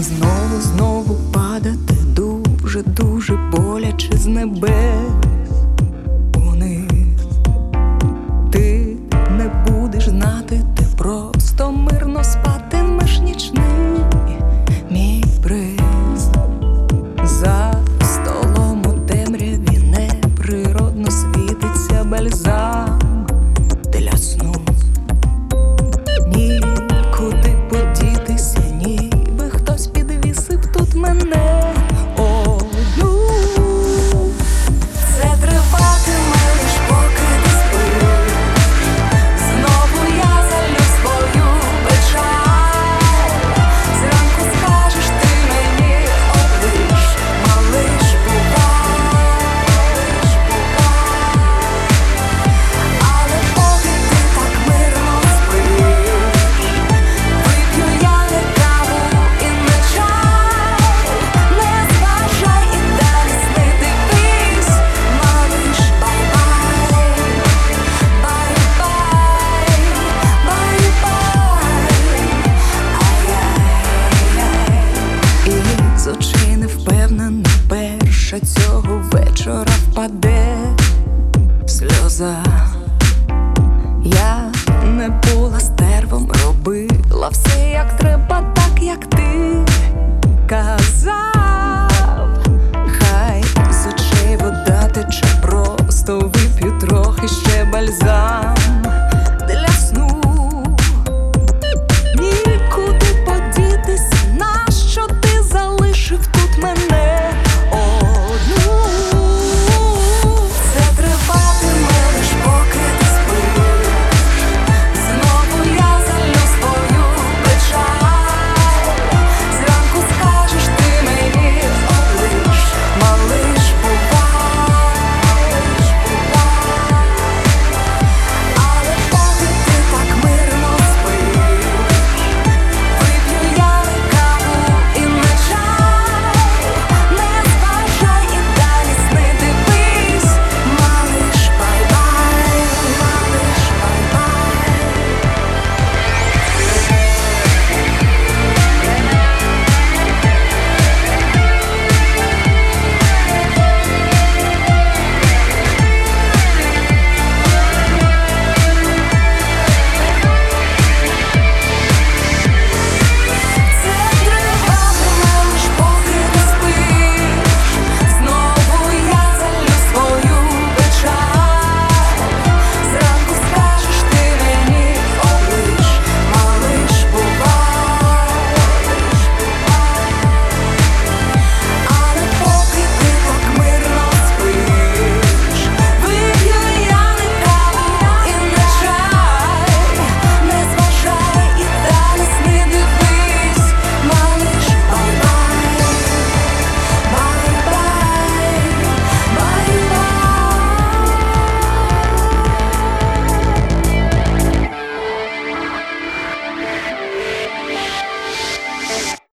І знову, знову падати дуже, дуже боляче з небес униз. Ти не будеш знати, ти просто мирно спатимеш нічний мій брид. Впаде сльоза. Я не була стервом, робила все як треба, так як ти казав.